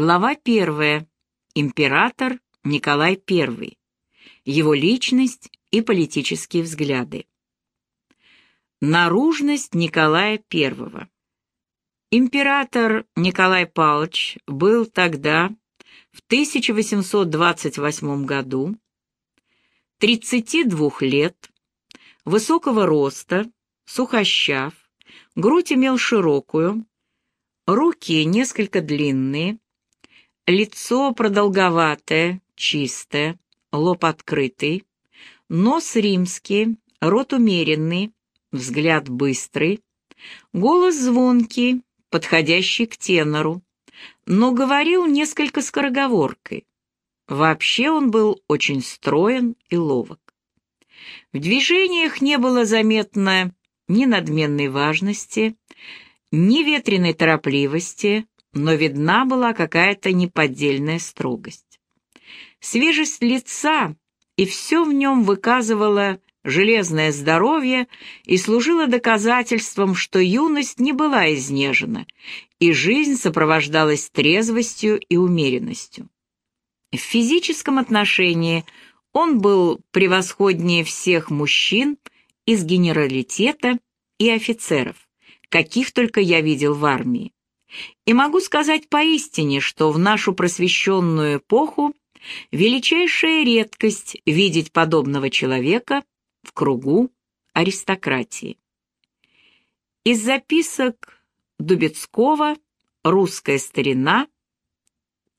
Глава первая. Император Николай I. Его личность и политические взгляды. Наружность Николая I. Император Николай Павлович был тогда, в 1828 году, 32 лет, высокого роста, сухощав, грудь имел широкую, руки несколько длинные, лицо продолговатое, чистое, лоб открытый, нос римский, рот умеренный, взгляд быстрый, голос звонкий, подходящий к тенору, но говорил несколько скороговоркой. Вообще он был очень строен и ловок. В движениях не было заметно ни надменной важности, ни ветреной торопливости, но видна была какая-то неподдельная строгость. Свежесть лица и все в нем выказывало железное здоровье и служило доказательством, что юность не была изнежена, и жизнь сопровождалась трезвостью и умеренностью. В физическом отношении он был превосходнее всех мужчин из генералитета и офицеров, каких только я видел в армии. И могу сказать поистине, что в нашу просвещенную эпоху величайшая редкость видеть подобного человека в кругу аристократии. Из записок Дубецкого «Русская старина»,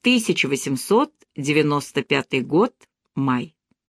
1895 год, май.